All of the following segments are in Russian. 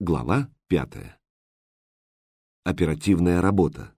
Глава пятая. Оперативная работа.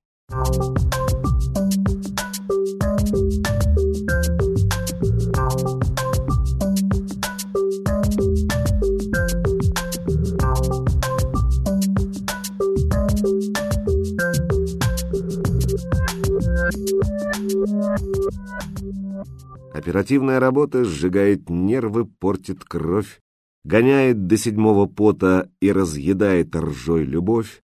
Оперативная работа сжигает нервы, портит кровь, гоняет до седьмого пота и разъедает ржой любовь.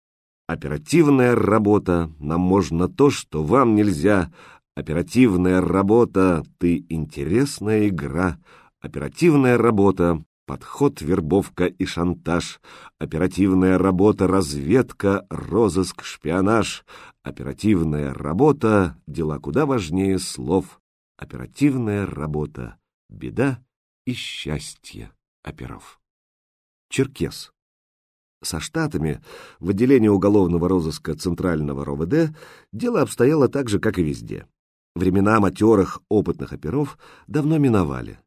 Оперативная работа, нам можно то, что вам нельзя. Оперативная работа, ты интересная игра. Оперативная работа, подход, вербовка и шантаж. Оперативная работа, разведка, розыск, шпионаж. Оперативная работа, дела куда важнее слов оперативная работа, беда и счастье оперов. Черкес. Со Штатами в отделении уголовного розыска Центрального РОВД дело обстояло так же, как и везде. Времена матерых, опытных оперов давно миновали.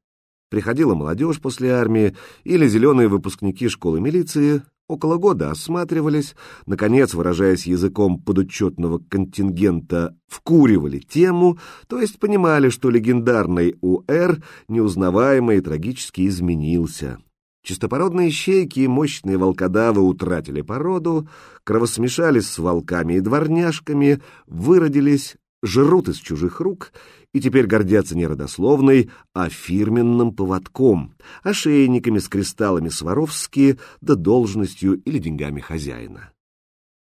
Приходила молодежь после армии или зеленые выпускники школы милиции, Около года осматривались, наконец, выражаясь языком подучетного контингента, вкуривали тему, то есть понимали, что легендарный УР неузнаваемо и трагически изменился. Чистопородные щейки и мощные волкодавы утратили породу, кровосмешались с волками и дворняжками, выродились, жрут из чужих рук и теперь гордятся не родословной, а фирменным поводком, ошейниками с кристаллами Сваровски, да должностью или деньгами хозяина.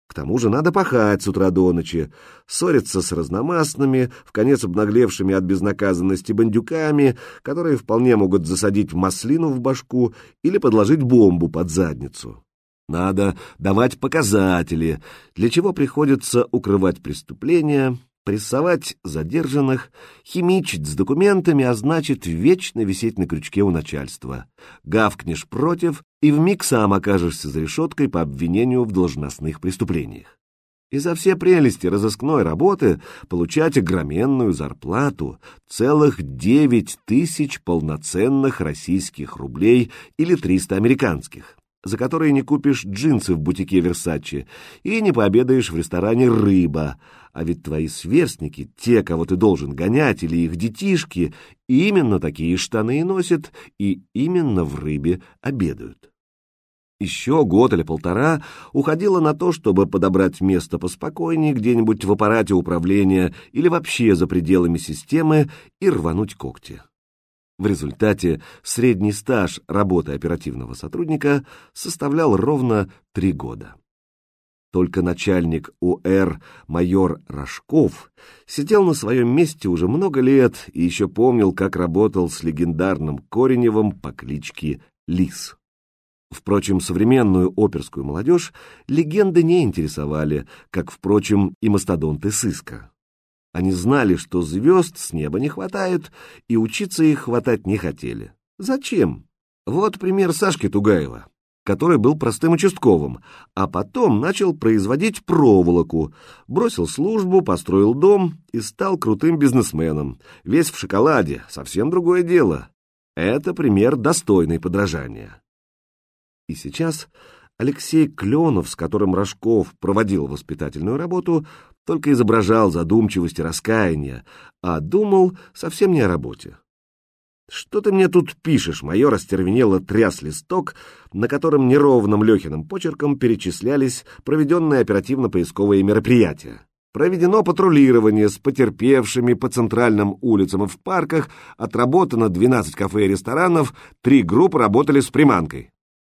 К тому же надо пахать с утра до ночи, ссориться с разномастными, в конец обнаглевшими от безнаказанности бандюками, которые вполне могут засадить маслину в башку или подложить бомбу под задницу. Надо давать показатели, для чего приходится укрывать преступления, прессовать задержанных, химичить с документами, а значит вечно висеть на крючке у начальства. Гавкнешь против, и вмиг сам окажешься за решеткой по обвинению в должностных преступлениях. И за все прелести разыскной работы получать огроменную зарплату, целых девять тысяч полноценных российских рублей или триста американских за которые не купишь джинсы в бутике Версачи и не пообедаешь в ресторане «Рыба», а ведь твои сверстники, те, кого ты должен гонять, или их детишки, именно такие штаны и носят, и именно в «Рыбе» обедают. Еще год или полтора уходило на то, чтобы подобрать место поспокойнее где-нибудь в аппарате управления или вообще за пределами системы и рвануть когти. В результате средний стаж работы оперативного сотрудника составлял ровно три года. Только начальник УР майор Рожков сидел на своем месте уже много лет и еще помнил, как работал с легендарным Кореневым по кличке Лис. Впрочем, современную оперскую молодежь легенды не интересовали, как, впрочем, и мастодонты сыска. Они знали, что звезд с неба не хватает, и учиться их хватать не хотели. Зачем? Вот пример Сашки Тугаева, который был простым участковым, а потом начал производить проволоку, бросил службу, построил дом и стал крутым бизнесменом. Весь в шоколаде, совсем другое дело. Это пример достойный подражания. И сейчас Алексей Кленов, с которым Рожков проводил воспитательную работу, только изображал задумчивость и раскаяние, а думал совсем не о работе. «Что ты мне тут пишешь?» — майор остервенело тряс листок, на котором неровным Лехиным почерком перечислялись проведенные оперативно-поисковые мероприятия. Проведено патрулирование с потерпевшими по центральным улицам и в парках, отработано 12 кафе и ресторанов, три группы работали с приманкой.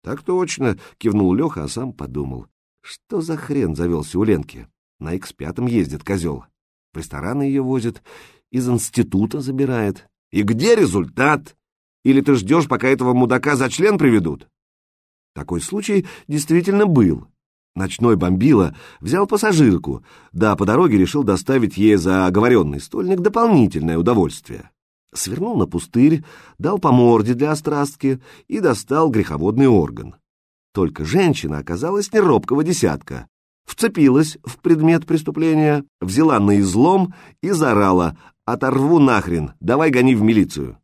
«Так точно», — кивнул Леха, а сам подумал. «Что за хрен завелся у Ленки? На X5 ездит козел. В рестораны ее возит, из института забирает. И где результат? Или ты ждешь, пока этого мудака за член приведут?» Такой случай действительно был. Ночной бомбила взял пассажирку, да по дороге решил доставить ей за оговоренный стольник дополнительное удовольствие свернул на пустырь, дал по морде для острастки и достал греховодный орган. Только женщина оказалась не робкого десятка. Вцепилась в предмет преступления, взяла на излом и заорала «Оторву нахрен, давай гони в милицию».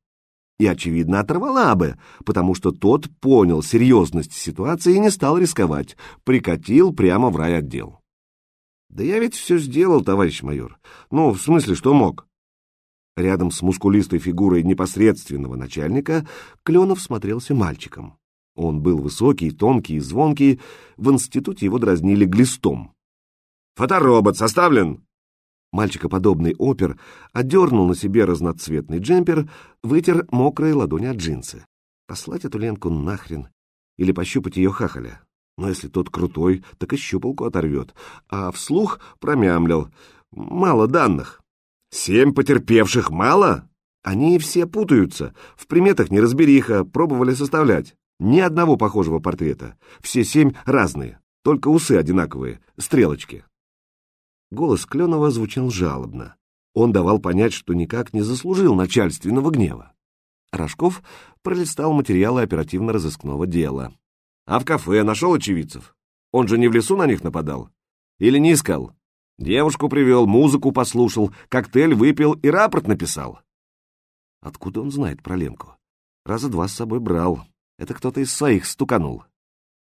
и, очевидно, оторвала бы, потому что тот понял серьезность ситуации и не стал рисковать, прикатил прямо в райотдел. «Да я ведь все сделал, товарищ майор. Ну, в смысле, что мог?» Рядом с мускулистой фигурой непосредственного начальника Кленов смотрелся мальчиком. Он был высокий, тонкий и звонкий, в институте его дразнили глистом. «Фоторобот составлен?» Мальчикоподобный опер одернул на себе разноцветный джемпер, вытер мокрые ладони от джинсы. Послать эту Ленку нахрен или пощупать ее хахаля. Но если тот крутой, так и щупалку оторвет. А вслух промямлил. Мало данных. Семь потерпевших мало? Они все путаются. В приметах неразбериха, пробовали составлять. Ни одного похожего портрета. Все семь разные. Только усы одинаковые, стрелочки. Голос Кленова звучал жалобно. Он давал понять, что никак не заслужил начальственного гнева. Рожков пролистал материалы оперативно-розыскного дела. «А в кафе нашел очевидцев? Он же не в лесу на них нападал? Или не искал? Девушку привел, музыку послушал, коктейль выпил и рапорт написал». Откуда он знает про Ленку? Раза два с собой брал. Это кто-то из своих стуканул.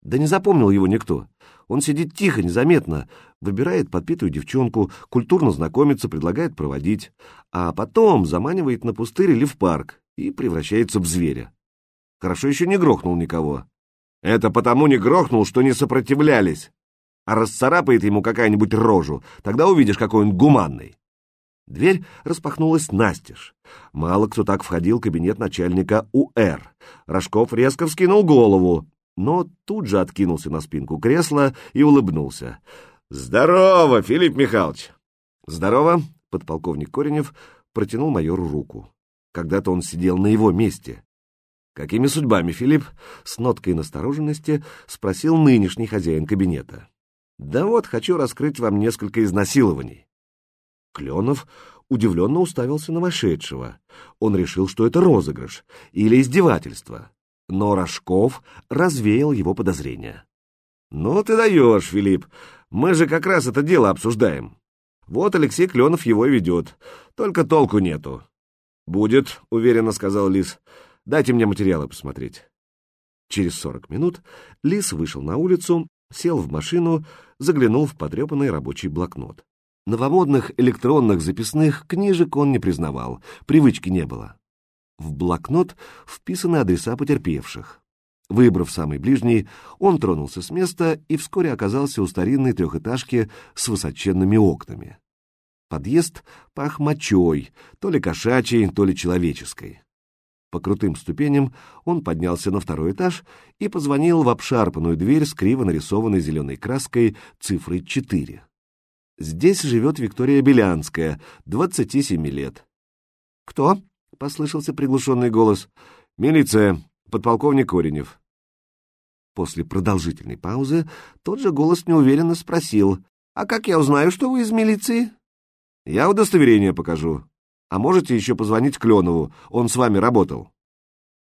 Да не запомнил его никто. Он сидит тихо, незаметно, выбирает подпитую девчонку, культурно знакомится, предлагает проводить, а потом заманивает на пустырь или в парк и превращается в зверя. Хорошо еще не грохнул никого. Это потому не грохнул, что не сопротивлялись. А расцарапает ему какая-нибудь рожу, тогда увидишь, какой он гуманный. Дверь распахнулась настежь. Мало кто так входил в кабинет начальника УР. Рожков резко вскинул голову но тут же откинулся на спинку кресла и улыбнулся. «Здорово, Филипп Михайлович!» «Здорово!» — подполковник Коренев протянул майору руку. Когда-то он сидел на его месте. «Какими судьбами, Филипп?» — с ноткой настороженности спросил нынешний хозяин кабинета. «Да вот, хочу раскрыть вам несколько изнасилований». Кленов удивленно уставился на вошедшего. Он решил, что это розыгрыш или издевательство но Рожков развеял его подозрения. «Ну ты даешь, Филипп, мы же как раз это дело обсуждаем. Вот Алексей Кленов его ведет, только толку нету». «Будет», — уверенно сказал Лис. «Дайте мне материалы посмотреть». Через сорок минут Лис вышел на улицу, сел в машину, заглянул в потрепанный рабочий блокнот. Новомодных электронных записных книжек он не признавал, привычки не было. В блокнот вписаны адреса потерпевших. Выбрав самый ближний, он тронулся с места и вскоре оказался у старинной трехэтажки с высоченными окнами. Подъезд пах мочой, то ли кошачьей, то ли человеческой. По крутым ступеням он поднялся на второй этаж и позвонил в обшарпанную дверь с криво нарисованной зеленой краской цифрой 4. Здесь живет Виктория Белянская, 27 лет. «Кто?» послышался приглушенный голос. «Милиция, подполковник Коренев». После продолжительной паузы тот же голос неуверенно спросил, «А как я узнаю, что вы из милиции?» «Я удостоверение покажу. А можете еще позвонить Кленову, он с вами работал».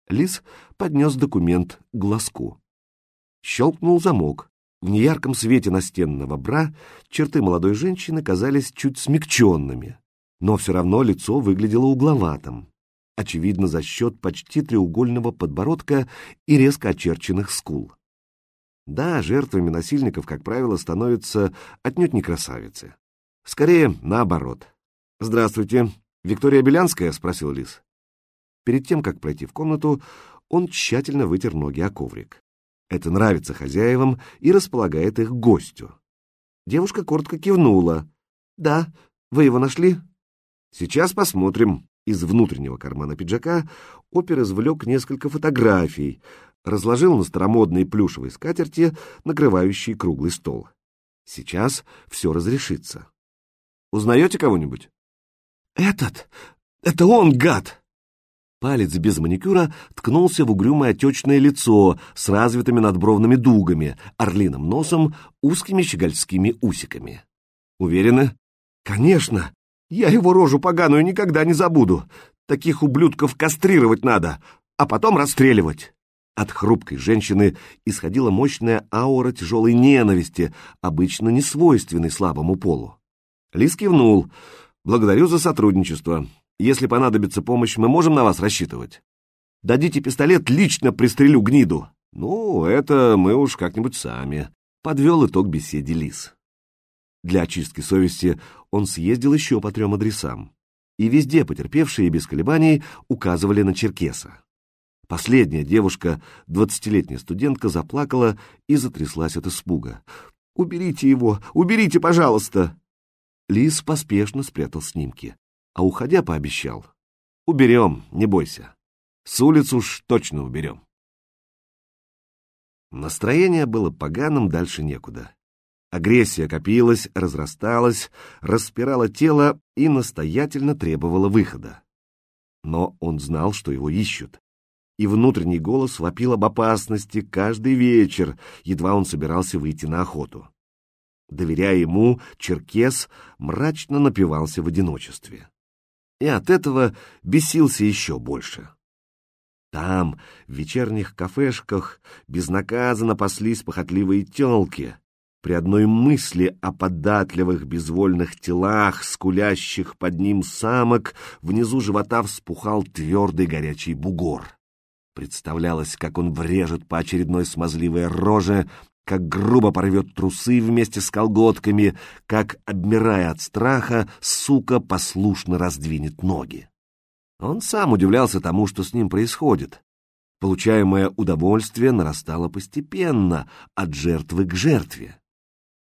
Лис поднес документ к глазку. Щелкнул замок. В неярком свете настенного бра черты молодой женщины казались чуть смягченными, но все равно лицо выглядело угловатым очевидно за счет почти треугольного подбородка и резко очерченных скул. Да, жертвами насильников, как правило, становятся отнюдь не красавицы. Скорее, наоборот. «Здравствуйте. Виктория Белянская?» — спросил Лис. Перед тем, как пройти в комнату, он тщательно вытер ноги о коврик. Это нравится хозяевам и располагает их к гостю. Девушка коротко кивнула. «Да, вы его нашли?» «Сейчас посмотрим», из внутреннего кармана пиджака опер извлек несколько фотографий, разложил на старомодной плюшевой скатерти, накрывающей круглый стол. Сейчас все разрешится. Узнаете кого-нибудь? Этот! Это он, гад! Палец без маникюра ткнулся в угрюмое отечное лицо с развитыми надбровными дугами, орлиным носом, узкими щегольскими усиками. Уверены? Конечно! Я его рожу поганую никогда не забуду. Таких ублюдков кастрировать надо, а потом расстреливать. От хрупкой женщины исходила мощная аура тяжелой ненависти, обычно не свойственной слабому полу. Лис кивнул. «Благодарю за сотрудничество. Если понадобится помощь, мы можем на вас рассчитывать?» Дадите пистолет, лично пристрелю гниду. Ну, это мы уж как-нибудь сами. Подвел итог беседе Лис. Для очистки совести он съездил еще по трем адресам. И везде потерпевшие без колебаний указывали на Черкеса. Последняя девушка, двадцатилетняя студентка, заплакала и затряслась от испуга. «Уберите его! Уберите, пожалуйста!» Лис поспешно спрятал снимки, а уходя пообещал. «Уберем, не бойся. С улиц уж точно уберем». Настроение было поганым, дальше некуда. Агрессия копилась, разрасталась, распирала тело и настоятельно требовала выхода. Но он знал, что его ищут. И внутренний голос вопил об опасности каждый вечер, едва он собирался выйти на охоту. Доверяя ему, Черкес мрачно напивался в одиночестве. И от этого бесился еще больше. Там, в вечерних кафешках, безнаказанно паслись похотливые телки. При одной мысли о податливых безвольных телах, скулящих под ним самок, внизу живота вспухал твердый горячий бугор. Представлялось, как он врежет по очередной смазливой роже, как грубо порвет трусы вместе с колготками, как, обмирая от страха, сука послушно раздвинет ноги. Он сам удивлялся тому, что с ним происходит. Получаемое удовольствие нарастало постепенно, от жертвы к жертве.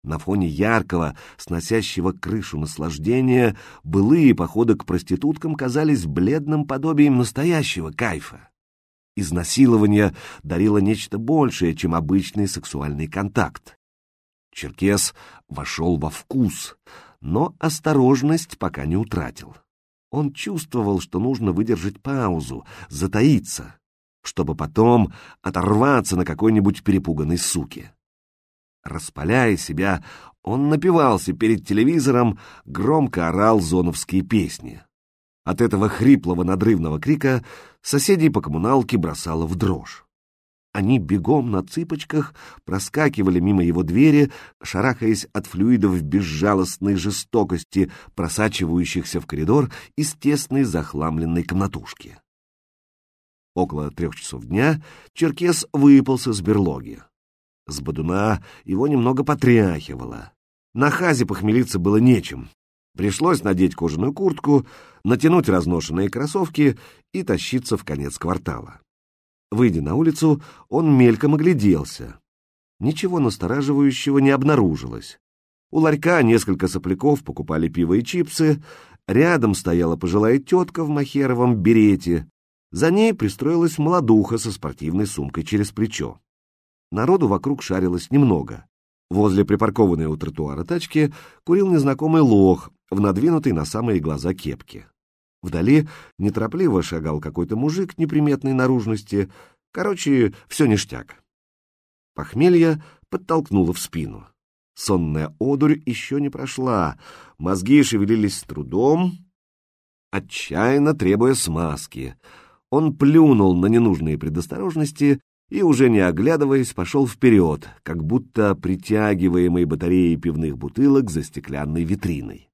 На фоне яркого, сносящего крышу наслаждения, былые походы к проституткам казались бледным подобием настоящего кайфа. Изнасилование дарило нечто большее, чем обычный сексуальный контакт. Черкес вошел во вкус, но осторожность пока не утратил. Он чувствовал, что нужно выдержать паузу, затаиться, чтобы потом оторваться на какой-нибудь перепуганной суке. Распаляя себя, он напивался перед телевизором, громко орал зоновские песни. От этого хриплого надрывного крика соседей по коммуналке бросало в дрожь. Они бегом на цыпочках проскакивали мимо его двери, шарахаясь от флюидов безжалостной жестокости, просачивающихся в коридор из тесной захламленной комнатушки. Около трех часов дня Черкес выпался с берлоги. С бодуна его немного потряхивало. На хазе похмелиться было нечем. Пришлось надеть кожаную куртку, натянуть разношенные кроссовки и тащиться в конец квартала. Выйдя на улицу, он мельком огляделся. Ничего настораживающего не обнаружилось. У ларька несколько сопляков покупали пиво и чипсы, рядом стояла пожилая тетка в махеровом берете, за ней пристроилась молодуха со спортивной сумкой через плечо. Народу вокруг шарилось немного. Возле припаркованной у тротуара тачки курил незнакомый лох в надвинутой на самые глаза кепке. Вдали неторопливо шагал какой-то мужик неприметной наружности. Короче, все ништяк. Похмелье подтолкнуло в спину. Сонная одурь еще не прошла, мозги шевелились с трудом, отчаянно требуя смазки. Он плюнул на ненужные предосторожности и, уже не оглядываясь, пошел вперед, как будто притягиваемый батареей пивных бутылок за стеклянной витриной.